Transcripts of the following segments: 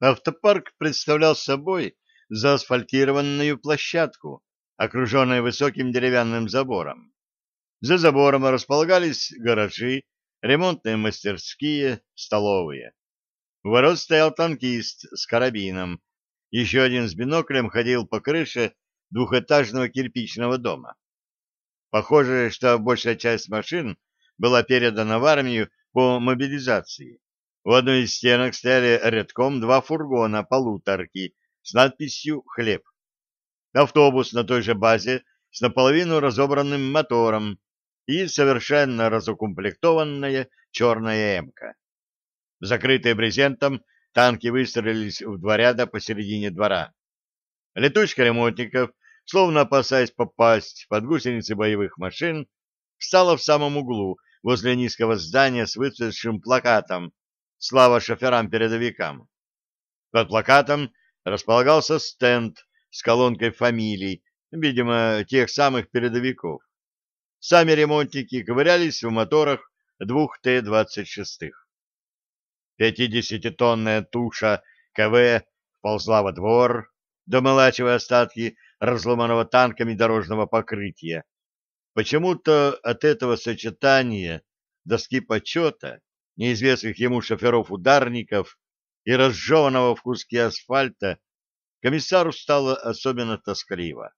Автопарк представлял собой заасфальтированную площадку, окруженную высоким деревянным забором. За забором располагались гаражи, ремонтные мастерские, столовые. У ворот стоял танкист с карабином. Еще один с биноклем ходил по крыше двухэтажного кирпичного дома. Похоже, что большая часть машин была передана в армию по мобилизации. В одной из стенок стояли рядком два фургона полуторки с надписью «Хлеб». Автобус на той же базе с наполовину разобранным мотором и совершенно разукомплектованная черная «Эмка». Закрытые брезентом, танки выстроились в два ряда посередине двора. Летучка ремонтников, словно опасаясь попасть под гусеницы боевых машин, встала в самом углу, возле низкого здания с выцветшим плакатом Слава шоферам-передовикам. Под плакатом располагался стенд с колонкой фамилий, видимо, тех самых передовиков. Сами ремонтники ковырялись в моторах двух Т-26. Пятидесятитонная туша КВ ползла во двор, домолачивая остатки разломанного танками дорожного покрытия. Почему-то от этого сочетания доски почета неизвестных ему шоферов-ударников и разжеванного в куски асфальта, комиссару стало особенно тоскливо.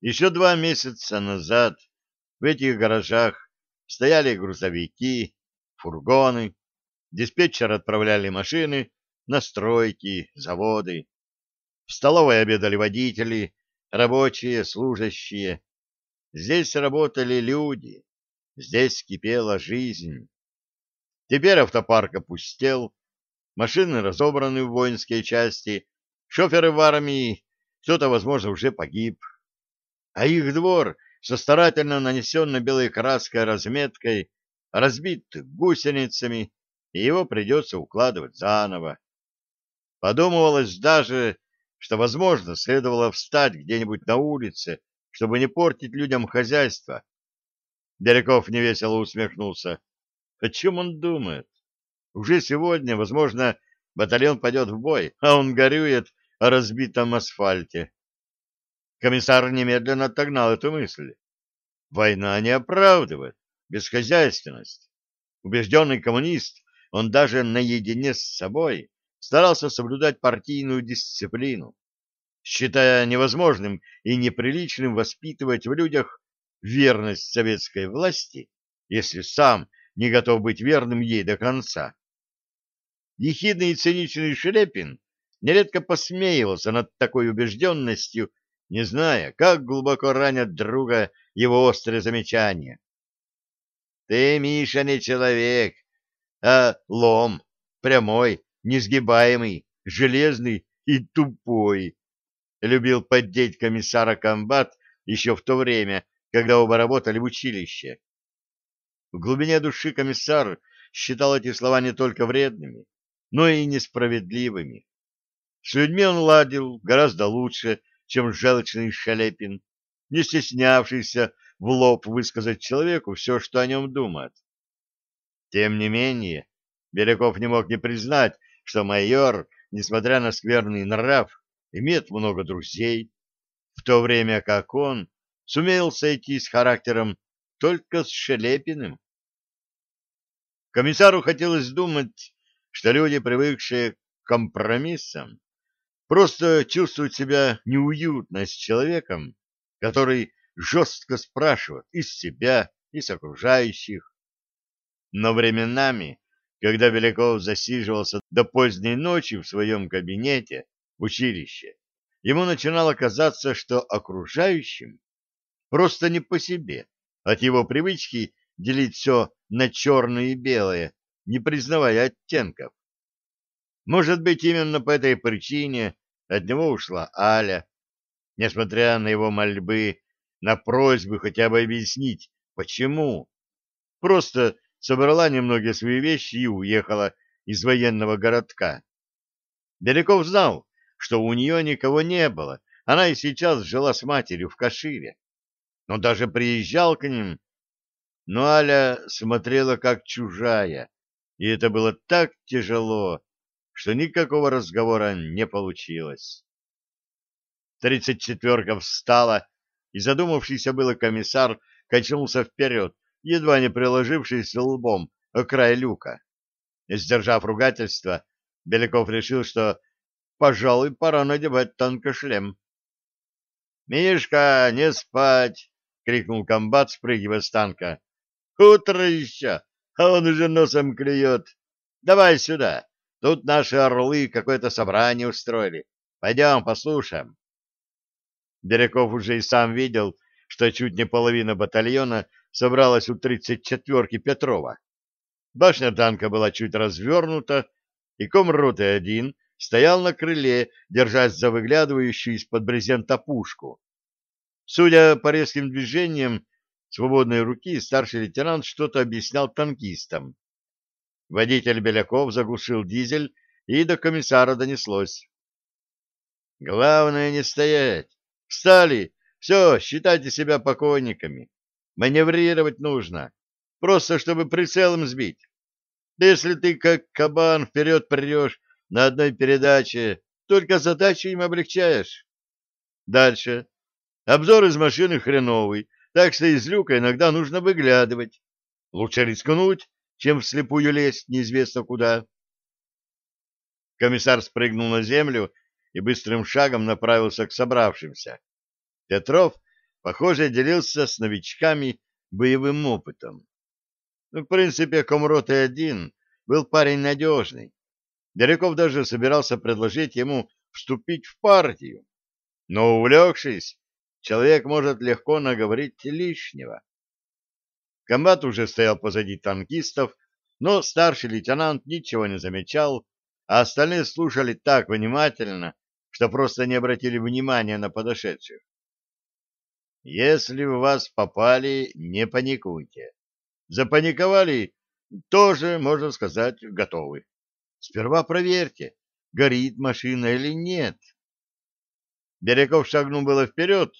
Еще два месяца назад в этих гаражах стояли грузовики, фургоны, диспетчеры отправляли машины на стройки, заводы. В столовой обедали водители, рабочие, служащие. Здесь работали люди, здесь кипела жизнь. Теперь автопарк опустел, машины разобраны в воинские части, шоферы в армии, кто-то, возможно, уже погиб. А их двор со старательно нанесенной белой краской разметкой разбит гусеницами, и его придется укладывать заново. Подумывалось даже, что, возможно, следовало встать где-нибудь на улице, чтобы не портить людям хозяйство. Беляков невесело усмехнулся. О чем он думает? Уже сегодня, возможно, батальон пойдет в бой, а он горюет о разбитом асфальте. Комиссар немедленно отогнал эту мысль. Война не оправдывает бесхозяйственность. Убежденный коммунист, он даже наедине с собой старался соблюдать партийную дисциплину, считая невозможным и неприличным воспитывать в людях верность советской власти, если сам не готов быть верным ей до конца. Ехидный и циничный Шелепин нередко посмеивался над такой убежденностью, не зная, как глубоко ранят друга его острые замечания. «Ты, Миша, не человек, а лом, прямой, несгибаемый, железный и тупой», — любил поддеть комиссара комбат еще в то время, когда оба работали в училище. В глубине души комиссар считал эти слова не только вредными, но и несправедливыми. С людьми он ладил гораздо лучше, чем желчный Шалепин, не стеснявшийся в лоб высказать человеку все, что о нем думает. Тем не менее, Беляков не мог не признать, что майор, несмотря на скверный нрав, имеет много друзей, в то время как он сумел сойти с характером только с Шелепиным. Комиссару хотелось думать, что люди, привыкшие к компромиссам, просто чувствуют себя неуютно с человеком, который жестко спрашивает из себя, и с окружающих. Но временами, когда Великов засиживался до поздней ночи в своем кабинете в училище, ему начинало казаться, что окружающим просто не по себе от его привычки делить все на черное и белое, не признавая оттенков. Может быть, именно по этой причине от него ушла Аля, несмотря на его мольбы, на просьбы хотя бы объяснить, почему. Просто собрала немногие свои вещи и уехала из военного городка. Беляков знал, что у нее никого не было, она и сейчас жила с матерью в Кашире. Но даже приезжал к ним но Аля смотрела как чужая, и это было так тяжело, что никакого разговора не получилось. Тридцать четверка встала, и задумавшийся было комиссар качнулся вперед, едва не приложившись лбом о край люка. Сдержав ругательство, Беляков решил, что, пожалуй, пора надевать танкошлем. — Мишка, не спать! — крикнул комбат, спрыгивая с танка. — Утро еще, а он уже носом клюет. Давай сюда. Тут наши орлы какое-то собрание устроили. Пойдем послушаем. Беряков уже и сам видел, что чуть не половина батальона собралась у 34-ки Петрова. Башня танка была чуть развернута, и комроты один стоял на крыле, держась за выглядывающую из-под брезента пушку. Судя по резким движениям свободной руки, старший лейтенант что-то объяснял танкистам. Водитель Беляков заглушил дизель, и до комиссара донеслось. «Главное не стоять. Встали. Все, считайте себя покойниками. Маневрировать нужно. Просто чтобы прицелом сбить. Если ты как кабан вперед прешь на одной передаче, только задачу им облегчаешь. Дальше. Обзор из машины хреновый, так что из люка иногда нужно выглядывать. Лучше рискнуть, чем вслепую лезть неизвестно куда. Комиссар спрыгнул на землю и быстрым шагом направился к собравшимся. Петров, похоже, делился с новичками боевым опытом. Ну, в принципе, комроты один был парень надежный. Деряков даже собирался предложить ему вступить в партию. Но, увлекшись, человек может легко наговорить лишнего. Комбат уже стоял позади танкистов, но старший лейтенант ничего не замечал, а остальные слушали так внимательно, что просто не обратили внимания на подошедших. Если в вас попали, не паникуйте. Запаниковали, тоже, можно сказать, готовы. Сперва проверьте, горит машина или нет. Береков шагнул было вперед,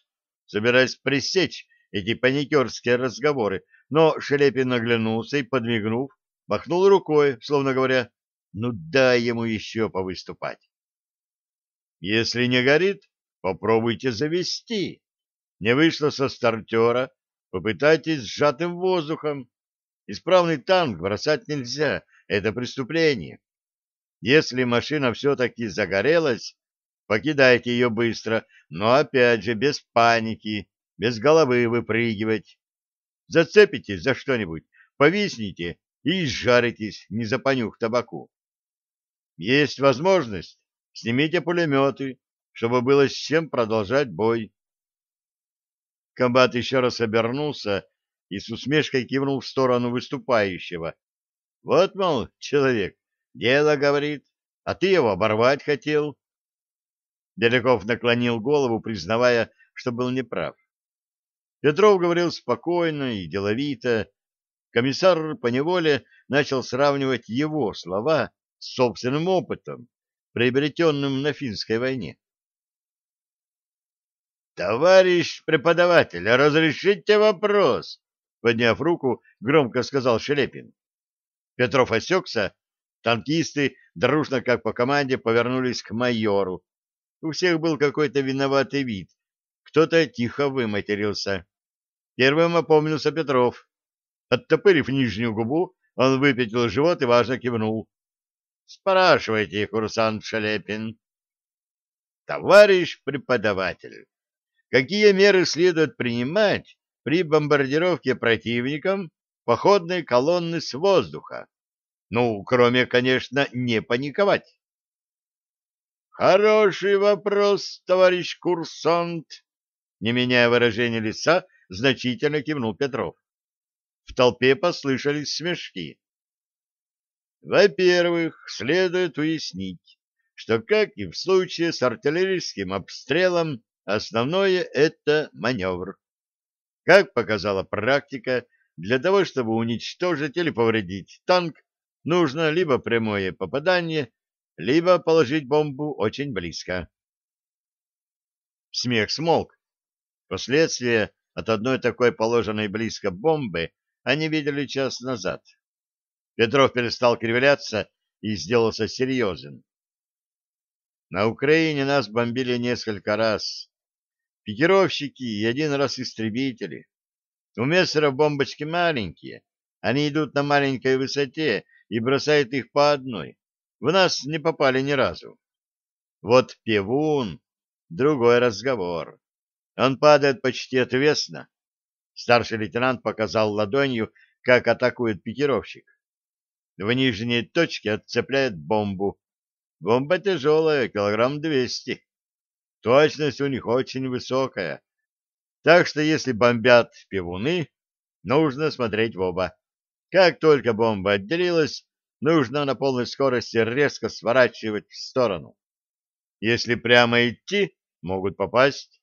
собираясь пресечь эти паникерские разговоры, но Шелепин оглянулся и, подмигнув, махнул рукой, словно говоря, ну дай ему еще повыступать. Если не горит, попробуйте завести. Не вышло со стартера, попытайтесь сжатым воздухом. Исправный танк бросать нельзя, это преступление. Если машина все-таки загорелась, покидайте ее быстро, но опять же без паники, без головы выпрыгивать. Зацепитесь за что-нибудь, повисните и изжаритесь, не запонюх табаку. Есть возможность, снимите пулеметы, чтобы было с чем продолжать бой. Комбат еще раз обернулся и с усмешкой кивнул в сторону выступающего. Вот, мол, человек, дело говорит, а ты его оборвать хотел. Беляков наклонил голову, признавая, что был неправ. Петров говорил спокойно и деловито. Комиссар поневоле начал сравнивать его слова с собственным опытом, приобретенным на финской войне. «Товарищ преподаватель, разрешите вопрос?» Подняв руку, громко сказал Шелепин. Петров осекся, танкисты, дружно как по команде, повернулись к майору. У всех был какой-то виноватый вид. Кто-то тихо выматерился. Первым опомнился Петров. Оттопырив нижнюю губу, он выпятил живот и важно кивнул. — Спрашивайте, курсант Шелепин. — Товарищ преподаватель, какие меры следует принимать при бомбардировке противником походной колонны с воздуха. Ну, кроме, конечно, не паниковать. Хороший вопрос, товарищ курсант. Не меняя выражения лица, значительно кивнул Петров. В толпе послышались смешки. Во-первых, следует уяснить, что, как и в случае с артиллерийским обстрелом, Основное — это маневр. Как показала практика, для того, чтобы уничтожить или повредить танк, нужно либо прямое попадание, либо положить бомбу очень близко. Смех смолк. Последствия от одной такой положенной близко бомбы они видели час назад. Петров перестал кривляться и сделался серьезен. На Украине нас бомбили несколько раз. Пикировщики и один раз истребители. У мессеров бомбочки маленькие. Они идут на маленькой высоте и бросают их по одной. В нас не попали ни разу. Вот певун — другой разговор. Он падает почти отвесно. Старший лейтенант показал ладонью, как атакует пикировщик. В нижней точке отцепляет бомбу. Бомба тяжелая, килограмм двести. Точность у них очень высокая. Так что если бомбят пивуны, нужно смотреть в оба. Как только бомба отделилась, нужно на полной скорости резко сворачивать в сторону. Если прямо идти, могут попасть.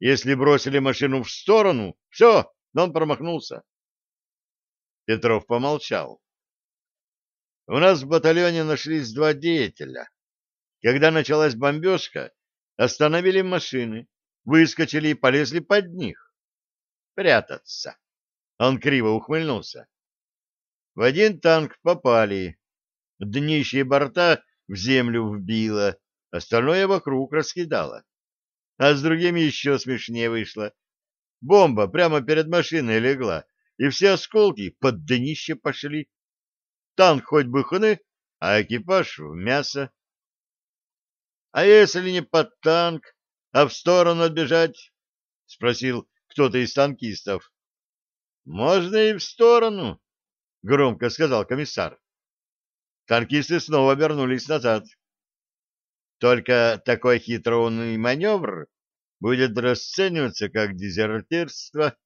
Если бросили машину в сторону, все, он промахнулся. Петров помолчал. У нас в батальоне нашлись два деятеля. Когда началась бомбежка, остановили машины, выскочили и полезли под них. Прятаться. Он криво ухмыльнулся. В один танк попали. Днище и борта в землю вбило, остальное вокруг раскидало а с другими еще смешнее вышло. Бомба прямо перед машиной легла, и все осколки под днище пошли. Танк хоть бы хны, а экипаж в мясо. А если не под танк, а в сторону отбежать? — спросил кто-то из танкистов. — Можно и в сторону, — громко сказал комиссар. Танкисты снова вернулись назад. Только такой хитроумный маневр будет расцениваться как дезертирство.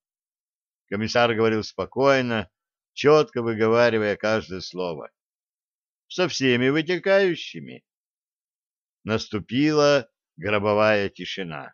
Комиссар говорил спокойно, четко выговаривая каждое слово. Со всеми вытекающими. Наступила гробовая тишина.